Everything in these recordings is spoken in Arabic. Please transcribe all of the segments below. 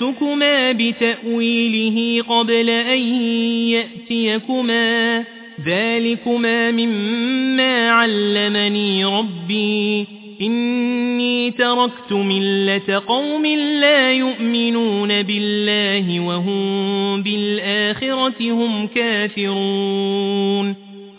نبأتكما بتأويله قبل أن يأتيكما ذلكما مما علمني ربي إني تركت ملة قوم لا يؤمنون بالله وهم بالآخرة هم كافرون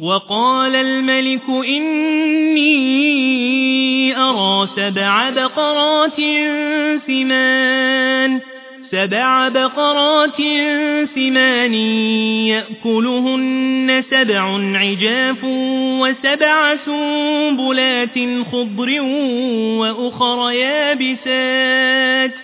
وقال الملك إني أرى سبع بقرات سمان سبع بقرات سمان يأكلهن سبع عجاف وسبع سنبلات خضر وأخر يابسات.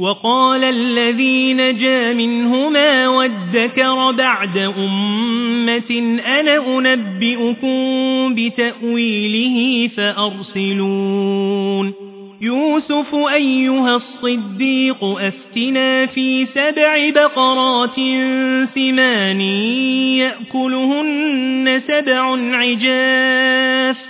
وقال الذي نجا منهما وادكر بعد أمة أنا أنبئكم بتأويله فأرسلون. يوسف أيها الصديق أفتنا في سبع بقرات ثمان يأكلهن سبع عجاف.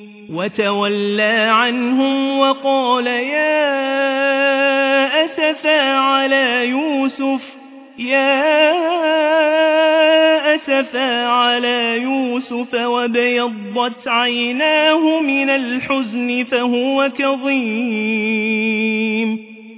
وتولى عنهم وقال يا أسفا على يوسف يا أسفا على يوسف وبيضت عيناه من الحزن فهو كظيم.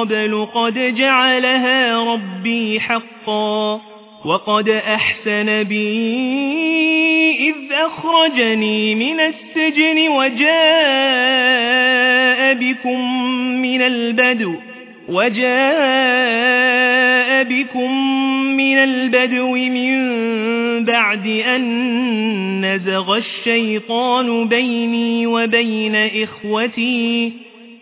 قبل قد جعلها ربي حقا وقد أحسن بي إذ أخرجني من السجن وجاء بكم من البدو وجاء بكم من البدو من بعد أن نزغ الشيطان بيني وبين إخوتي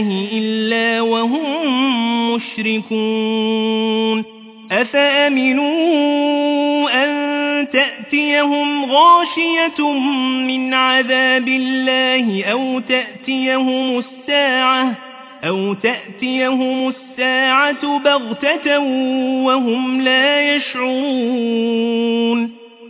بالله إلا وهم مشركون. أفأمنوا أن تأتيهم غاشية من عذاب الله أو تأتيهم الساعة أو تأتيهم الساعة بغتة وهم لا يشعرون؟